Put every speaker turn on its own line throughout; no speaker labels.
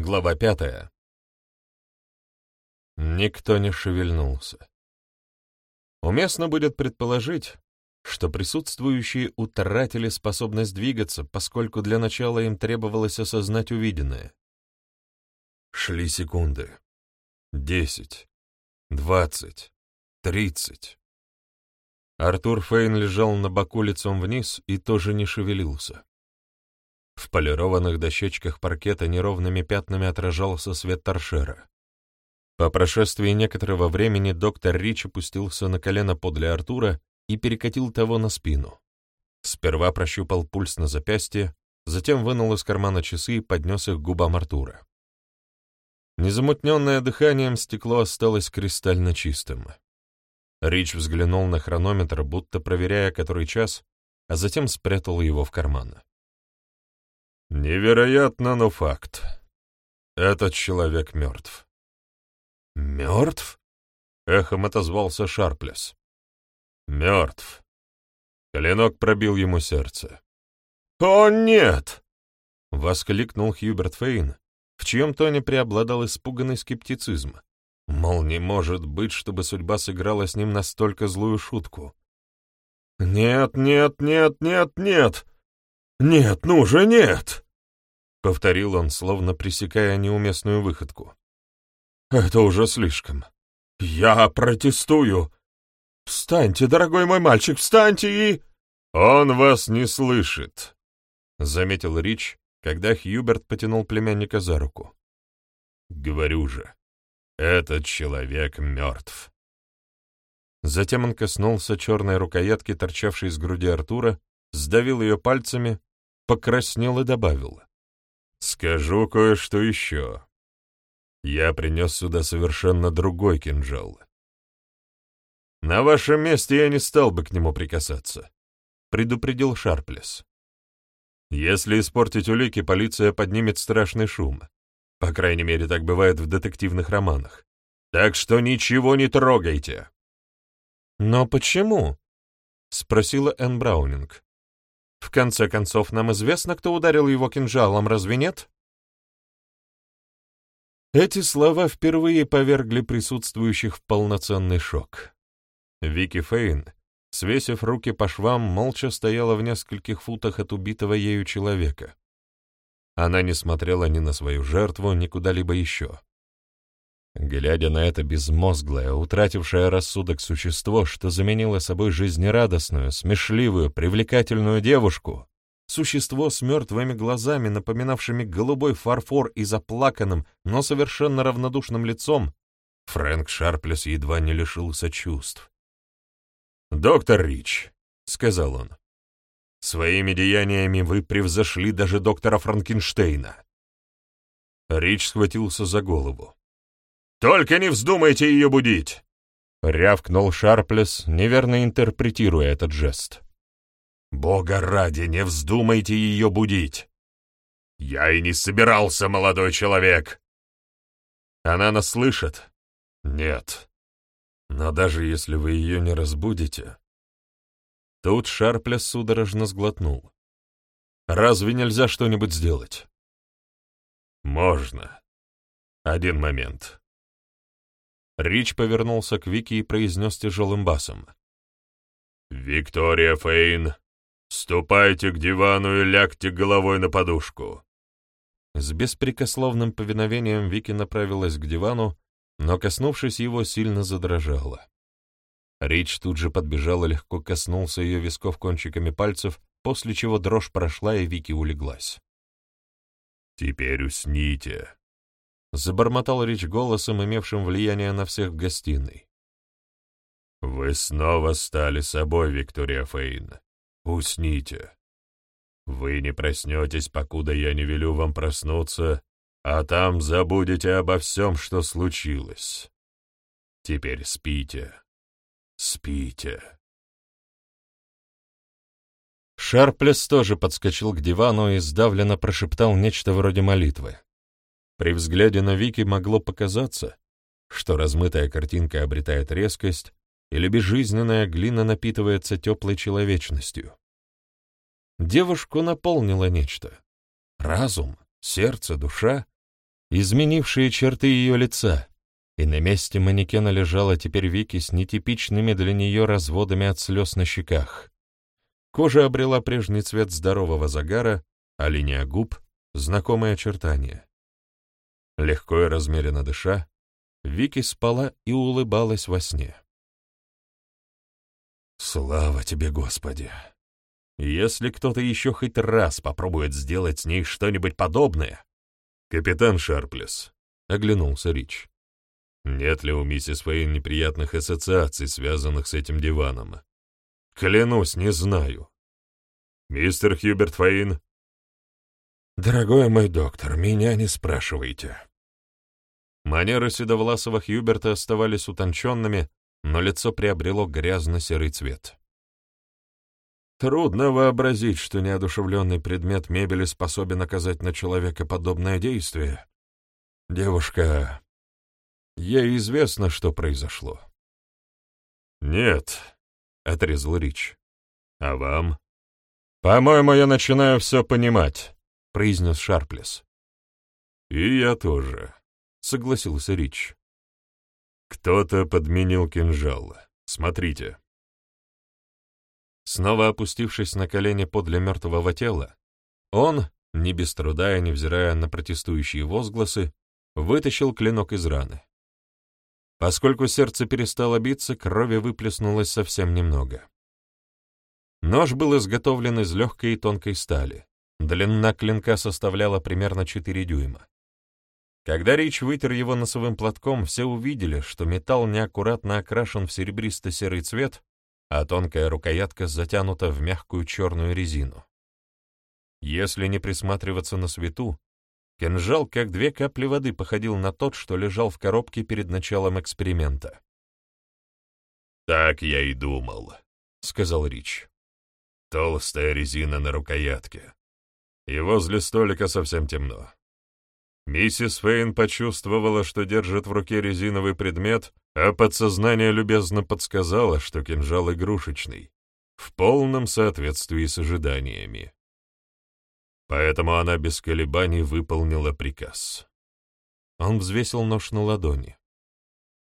Глава пятая. Никто не шевельнулся. Уместно будет предположить, что присутствующие утратили способность двигаться, поскольку для начала им требовалось осознать увиденное. Шли секунды. Десять. Двадцать. Тридцать. Артур Фейн лежал на боку лицом вниз и тоже не шевелился. В полированных дощечках паркета неровными пятнами отражался свет торшера. По прошествии некоторого времени доктор Рич опустился на колено подле Артура и перекатил того на спину. Сперва прощупал пульс на запястье, затем вынул из кармана часы и поднес их к губам Артура. Незамутненное дыханием стекло осталось кристально чистым. Рич взглянул на хронометр, будто проверяя, который час, а затем спрятал его в карман. «Невероятно, но факт. Этот человек мертв». «Мертв?» — эхом отозвался Шарплес. «Мертв». Клинок пробил ему сердце. «О, нет!» — воскликнул Хьюберт Фейн, в чьем тоне преобладал испуганный скептицизм. Мол, не может быть, чтобы судьба сыграла с ним настолько злую шутку. «Нет, нет, нет, нет, нет! Нет, ну же, нет!» — повторил он, словно пресекая неуместную выходку. «Это уже слишком. Я протестую! Встаньте, дорогой мой мальчик, встаньте и...» «Он вас не слышит», — заметил Рич, когда Хьюберт потянул племянника за руку. «Говорю же, этот человек мертв. Затем он коснулся черной рукоятки, торчавшей из груди Артура, сдавил ее пальцами, покраснел и добавил. «Скажу кое-что еще. Я принес сюда совершенно другой кинжал. На вашем месте я не стал бы к нему прикасаться», — предупредил Шарплес. «Если испортить улики, полиция поднимет страшный шум. По крайней мере, так бывает в детективных романах. Так что ничего не трогайте. «Но почему?» — спросила Энн Браунинг. «В конце концов, нам известно, кто ударил его кинжалом, разве нет?» Эти слова впервые повергли присутствующих в полноценный шок. Вики Фейн, свесив руки по швам, молча стояла в нескольких футах от убитого ею человека. Она не смотрела ни на свою жертву, ни куда-либо еще. Глядя на это безмозглое, утратившее рассудок существо, что заменило собой жизнерадостную, смешливую, привлекательную девушку, существо с мертвыми глазами, напоминавшими голубой фарфор и заплаканным, но совершенно равнодушным лицом, Фрэнк Шарплес едва не лишился чувств. «Доктор Рич», — сказал он, Своими деяниями вы превзошли даже доктора Франкенштейна. Рич схватился за голову. «Только не вздумайте ее будить!» — рявкнул Шарплес, неверно интерпретируя этот жест. «Бога ради, не вздумайте ее будить!» «Я и не собирался, молодой человек!» «Она нас слышит?» «Нет. Но даже если вы ее не разбудите, Тут Шарпля судорожно сглотнул. «Разве нельзя что-нибудь сделать?» «Можно. Один момент». Рич повернулся к Вики и произнес тяжелым басом. «Виктория Фейн, ступайте к дивану и лягте головой на подушку». С беспрекословным повиновением Вики направилась к дивану, но, коснувшись его, сильно задрожала. Рич тут же подбежал и легко коснулся ее висков кончиками пальцев, после чего дрожь прошла, и Вики улеглась. «Теперь усните», — забормотал Рич голосом, имевшим влияние на всех в гостиной. «Вы снова стали собой, Виктория Фейн. Усните. Вы не проснетесь, покуда я не велю вам проснуться, а там забудете обо всем, что случилось. Теперь спите». Спите. Шарплес тоже подскочил к дивану и сдавленно прошептал нечто вроде молитвы. При взгляде на Вики могло показаться, что размытая картинка обретает резкость или безжизненная глина напитывается теплой человечностью. Девушку наполнило нечто. Разум, сердце, душа. изменившие черты ее лица, и на месте манекена лежала теперь Вики с нетипичными для нее разводами от слез на щеках. Кожа обрела прежний цвет здорового загара, а линия губ — знакомые очертания. Легко и размеренно дыша, Вики спала и улыбалась во сне. «Слава тебе, Господи! Если кто-то еще хоть раз попробует сделать с ней что-нибудь подобное...» «Капитан Шарплес», — оглянулся Рич. «Нет ли у миссис Фейн неприятных ассоциаций, связанных с этим диваном?» «Клянусь, не знаю». «Мистер Хьюберт Фейн?» «Дорогой мой доктор, меня не спрашивайте». Манеры седовласого Хьюберта оставались утонченными, но лицо приобрело грязно-серый цвет. Трудно вообразить, что неодушевленный предмет мебели способен оказать на человека подобное действие. Девушка, ей известно, что произошло. «Нет», — отрезал Рич. «А вам?» «По-моему, я начинаю все понимать», — произнес Шарплес. «И я тоже», — согласился Рич. «Кто-то подменил кинжал. Смотрите». Снова опустившись на колени подле мертвого тела, он, не без труда и невзирая на протестующие возгласы, вытащил клинок из раны. Поскольку сердце перестало биться, крови выплеснулось совсем немного. Нож был изготовлен из легкой и тонкой стали. Длина клинка составляла примерно 4 дюйма. Когда Рич вытер его носовым платком, все увидели, что металл неаккуратно окрашен в серебристо-серый цвет а тонкая рукоятка затянута в мягкую черную резину. Если не присматриваться на свету, кинжал, как две капли воды, походил на тот, что лежал в коробке перед началом эксперимента. «Так я и думал», — сказал Рич. «Толстая резина на рукоятке. И возле столика совсем темно. Миссис Фейн почувствовала, что держит в руке резиновый предмет, а подсознание любезно подсказало, что кинжал игрушечный, в полном соответствии с ожиданиями. Поэтому она без колебаний выполнила приказ. Он взвесил нож на ладони.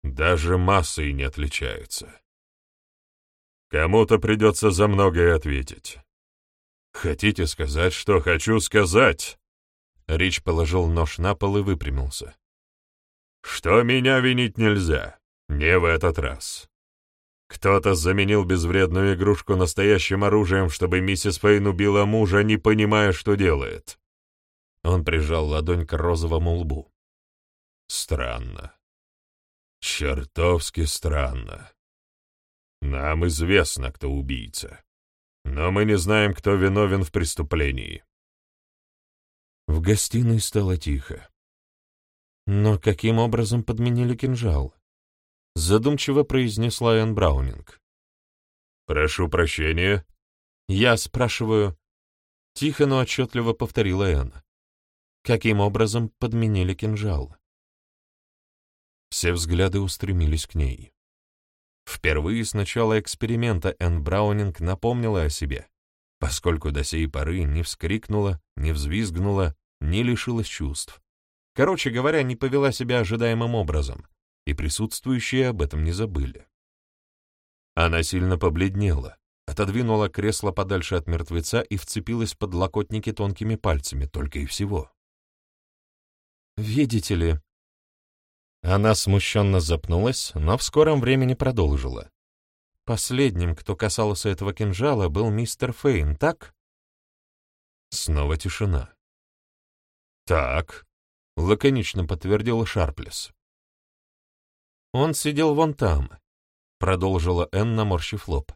Даже массой не отличается. Кому-то придется за многое ответить. Хотите сказать, что хочу сказать? Рич положил нож на пол и выпрямился. «Что меня винить нельзя, не в этот раз. Кто-то заменил безвредную игрушку настоящим оружием, чтобы миссис Фейн убила мужа, не понимая, что делает». Он прижал ладонь к розовому лбу. «Странно. Чертовски странно. Нам известно, кто убийца, но мы не знаем, кто виновен в преступлении. В гостиной стало тихо. Но каким образом подменили кинжал? Задумчиво произнесла Энн Браунинг. «Прошу прощения». «Я спрашиваю...» Тихо, но отчетливо повторила Энн. «Каким образом подменили кинжал?» Все взгляды устремились к ней. Впервые с начала эксперимента Энн Браунинг напомнила о себе, поскольку до сей поры не вскрикнула, не взвизгнула, не лишилась чувств. Короче говоря, не повела себя ожидаемым образом, и присутствующие об этом не забыли. Она сильно побледнела, отодвинула кресло подальше от мертвеца и вцепилась в подлокотники тонкими пальцами, только и всего. «Видите ли...» Она смущенно запнулась, но в скором времени продолжила. Последним, кто касался этого кинжала, был мистер Фейн, так? Снова тишина. «Так», — лаконично подтвердил Шарплес. «Он сидел вон там», — продолжила Энн, наморщив лоб.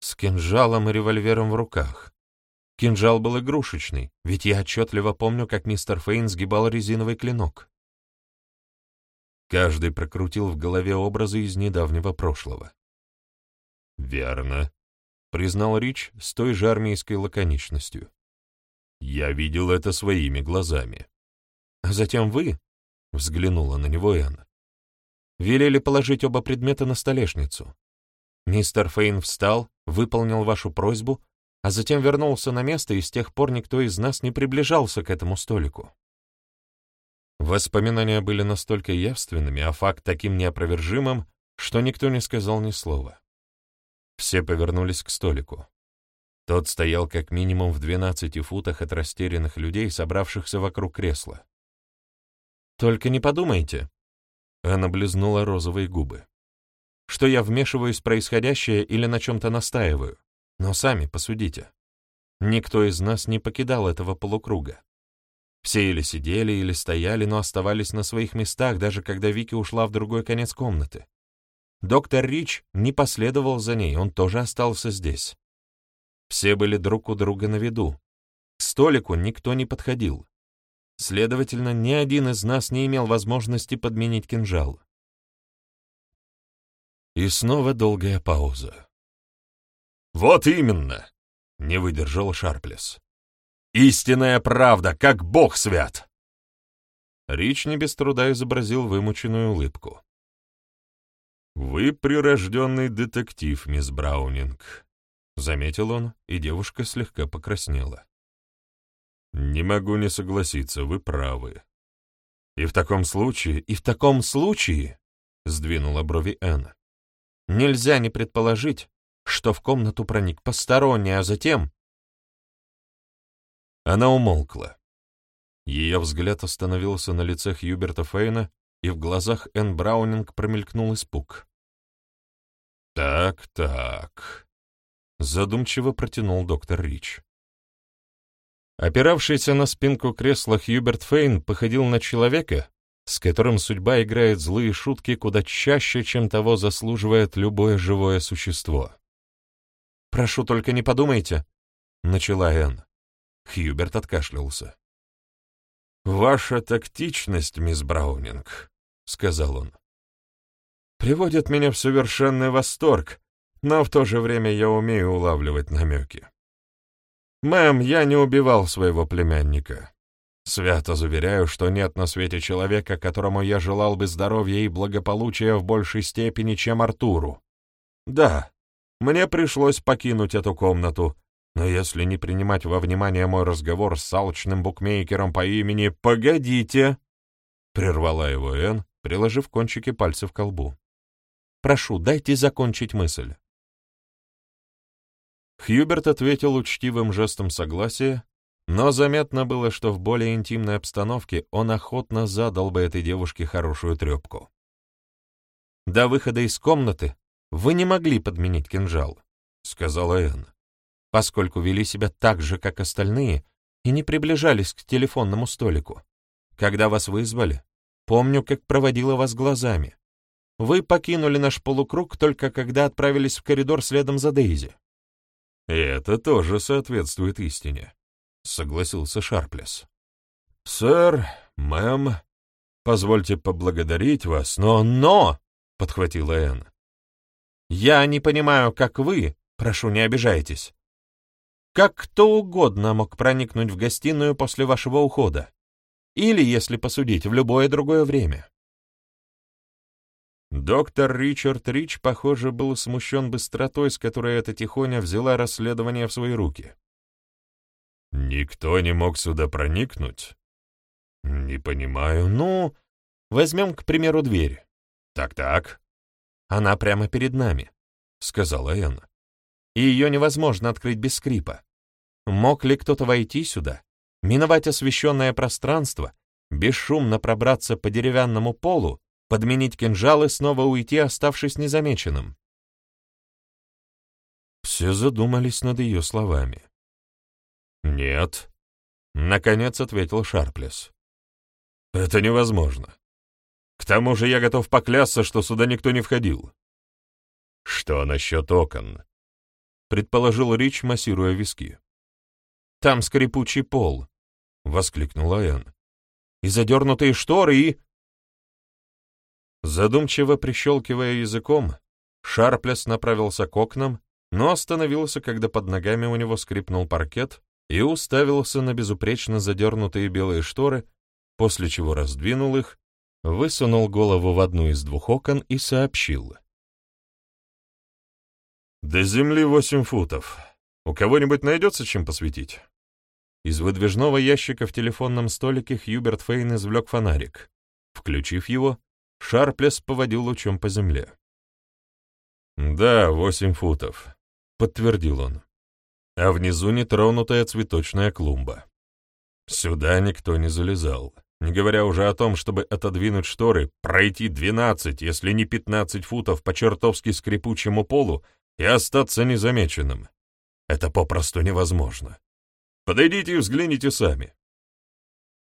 «С кинжалом и револьвером в руках. Кинжал был игрушечный, ведь я отчетливо помню, как мистер Фейн сгибал резиновый клинок». Каждый прокрутил в голове образы из недавнего прошлого. «Верно», — признал Рич с той же армейской лаконичностью. «Я видел это своими глазами». «А затем вы», — взглянула на него Энн, — «велели положить оба предмета на столешницу. Мистер Фейн встал, выполнил вашу просьбу, а затем вернулся на место, и с тех пор никто из нас не приближался к этому столику». Воспоминания были настолько явственными, а факт таким неопровержимым, что никто не сказал ни слова. Все повернулись к столику. Тот стоял как минимум в двенадцати футах от растерянных людей, собравшихся вокруг кресла. «Только не подумайте», — она близнула розовые губы, «что я вмешиваюсь в происходящее или на чем-то настаиваю, но сами посудите. Никто из нас не покидал этого полукруга. Все или сидели, или стояли, но оставались на своих местах, даже когда Вики ушла в другой конец комнаты. Доктор Рич не последовал за ней, он тоже остался здесь. Все были друг у друга на виду. К столику никто не подходил. Следовательно, ни один из нас не имел возможности подменить кинжал. И снова долгая пауза. «Вот именно!» — не выдержал Шарплес. «Истинная правда, как бог свят!» Рич не без труда изобразил вымученную улыбку. «Вы прирожденный детектив, мисс Браунинг», — заметил он, и девушка слегка покраснела. «Не могу не согласиться, вы правы. И в таком случае, и в таком случае, — сдвинула брови Энн, — нельзя не предположить, что в комнату проник посторонний, а затем... Она умолкла. Ее взгляд остановился на лице Хьюберта Фейна, и в глазах Энн Браунинг промелькнул испуг. «Так, так», — задумчиво протянул доктор Рич. Опиравшийся на спинку кресла Хьюберт Фейн походил на человека, с которым судьба играет злые шутки куда чаще, чем того заслуживает любое живое существо. «Прошу, только не подумайте», — начала Энн. Хьюберт откашлялся. «Ваша тактичность, мисс Браунинг», — сказал он, приводит меня в совершенный восторг, но в то же время я умею улавливать намеки. «Мэм, я не убивал своего племянника. Свято заверяю, что нет на свете человека, которому я желал бы здоровья и благополучия в большей степени, чем Артуру. Да, мне пришлось покинуть эту комнату, но если не принимать во внимание мой разговор с алчным букмекером по имени «Погодите», — прервала его Энн, приложив кончики пальцев к колбу. Прошу, дайте закончить мысль». Хьюберт ответил учтивым жестом согласия, но заметно было, что в более интимной обстановке он охотно задал бы этой девушке хорошую трепку. «До выхода из комнаты вы не могли подменить кинжал», — сказала Энн, «поскольку вели себя так же, как остальные, и не приближались к телефонному столику. Когда вас вызвали, помню, как проводила вас глазами. Вы покинули наш полукруг только когда отправились в коридор следом за Дейзи. И это тоже соответствует истине, согласился Шарплес. Сэр, мэм, позвольте поблагодарить вас, но... Но! подхватила Энн. Я не понимаю, как вы, прошу, не обижайтесь. Как кто угодно мог проникнуть в гостиную после вашего ухода. Или, если посудить, в любое другое время. Доктор Ричард Рич, похоже, был смущен быстротой, с которой эта тихоня взяла расследование в свои руки. «Никто не мог сюда проникнуть?» «Не понимаю. Ну, возьмем, к примеру, дверь. Так-так. Она прямо перед нами», — сказала Энн. «И ее невозможно открыть без скрипа. Мог ли кто-то войти сюда, миновать освещенное пространство, бесшумно пробраться по деревянному полу подменить кинжал и снова уйти, оставшись незамеченным. Все задумались над ее словами. «Нет», — наконец ответил Шарплес. «Это невозможно. К тому же я готов поклясться, что сюда никто не входил». «Что насчет окон?» — предположил Рич, массируя виски. «Там скрипучий пол», — воскликнула Энн. «И задернутые шторы, и...» Задумчиво прищелкивая языком, Шарплес направился к окнам, но остановился, когда под ногами у него скрипнул паркет и уставился на безупречно задернутые белые шторы, после чего раздвинул их, высунул голову в одну из двух окон и сообщил. «До земли восемь футов. У кого-нибудь найдется чем посветить?» Из выдвижного ящика в телефонном столике Хьюберт Фейн извлек фонарик. Включив его, Шарплес поводил лучом по земле. «Да, восемь футов», — подтвердил он. А внизу нетронутая цветочная клумба. Сюда никто не залезал, не говоря уже о том, чтобы отодвинуть шторы, пройти двенадцать, если не пятнадцать футов по чертовски скрипучему полу и остаться незамеченным. Это попросту невозможно. Подойдите и взгляните сами.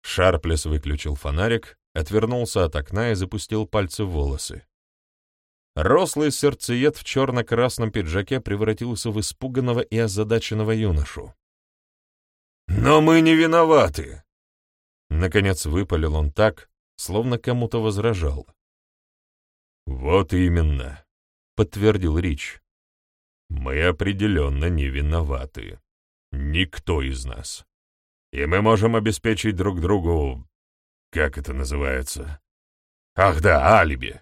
Шарплес выключил фонарик, отвернулся от окна и запустил пальцы в волосы. Рослый сердцеед в черно-красном пиджаке превратился в испуганного и озадаченного юношу. «Но мы не виноваты!» Наконец выпалил он так, словно кому-то возражал. «Вот именно», — подтвердил Рич. «Мы определенно не виноваты. Никто из нас. И мы можем обеспечить друг другу... Как это называется? Ах да, алиби.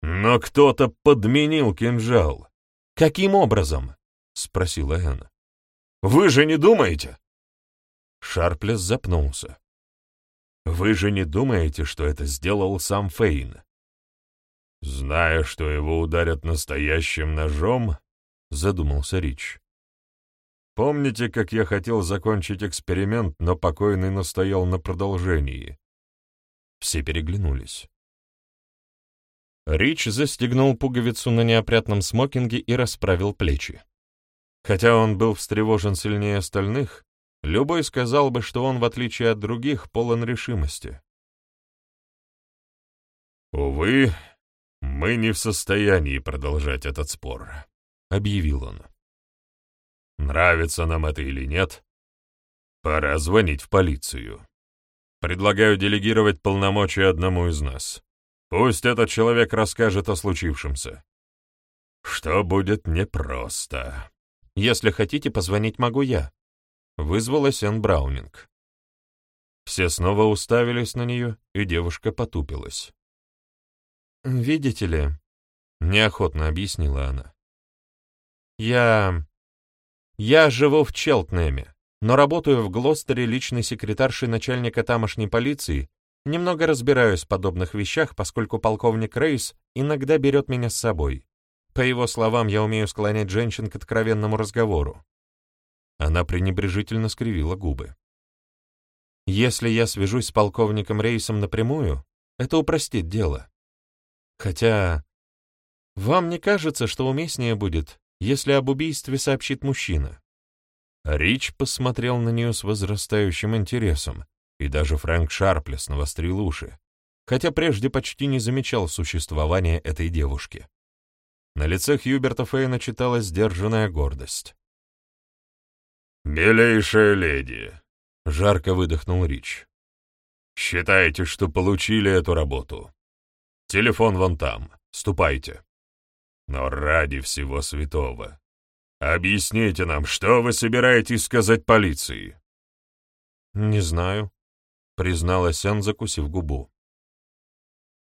Но кто-то подменил кинжал. Каким образом? Спросила Энн. Вы же не думаете? Шарплес запнулся. Вы же не думаете, что это сделал сам Фейн? Зная, что его ударят настоящим ножом, задумался Рич. Помните, как я хотел закончить эксперимент, но покойный настоял на продолжении? Все переглянулись. Рич застегнул пуговицу на неопрятном смокинге и расправил плечи. Хотя он был встревожен сильнее остальных, любой сказал бы, что он, в отличие от других, полон решимости. «Увы, мы не в состоянии продолжать этот спор», — объявил он. «Нравится нам это или нет, пора звонить в полицию. Предлагаю делегировать полномочия одному из нас. Пусть этот человек расскажет о случившемся. Что будет непросто. Если хотите, позвонить могу я. Вызвалась Энн Браунинг. Все снова уставились на нее, и девушка потупилась. «Видите ли», — неохотно объяснила она, — «я... я живу в Челтнеме, но работаю в Глостере личной секретаршей начальника тамошней полиции Немного разбираюсь в подобных вещах, поскольку полковник Рейс иногда берет меня с собой. По его словам, я умею склонять женщин к откровенному разговору. Она пренебрежительно скривила губы. Если я свяжусь с полковником Рейсом напрямую, это упростит дело. Хотя... Вам не кажется, что уместнее будет, если об убийстве сообщит мужчина? Рич посмотрел на нее с возрастающим интересом, и даже Фрэнк Шарплес навострил уши, хотя прежде почти не замечал существования этой девушки. На лице Хьюберта Фейна читалась сдержанная гордость. «Милейшая леди!» — жарко выдохнул Рич. «Считайте, что получили эту работу. Телефон вон там. Ступайте. Но ради всего святого, объясните нам, что вы собираетесь сказать полиции?» «Не знаю», призналась он, закусив губу.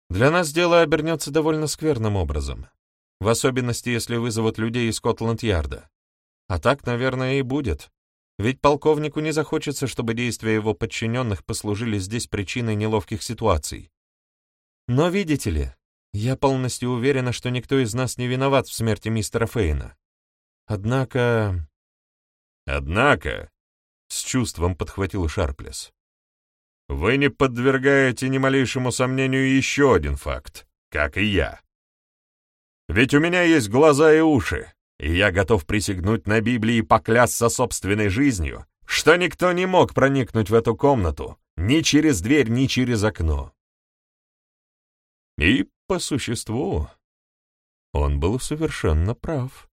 Для нас дело обернется довольно скверным образом, в особенности, если вызовут людей из Скотланд-Ярда. А так, наверное, и будет. Ведь полковнику не захочется, чтобы действия его подчиненных послужили здесь причиной неловких ситуаций. Но видите ли, я полностью уверена, что никто из нас не виноват в смерти мистера Фейна. Однако... Однако, — с чувством подхватил Шарплес, вы не подвергаете ни малейшему сомнению еще один факт, как и я. Ведь у меня есть глаза и уши, и я готов присягнуть на Библии и поклясться собственной жизнью, что никто не мог проникнуть в эту комнату ни через дверь, ни через окно. И, по существу, он был совершенно прав.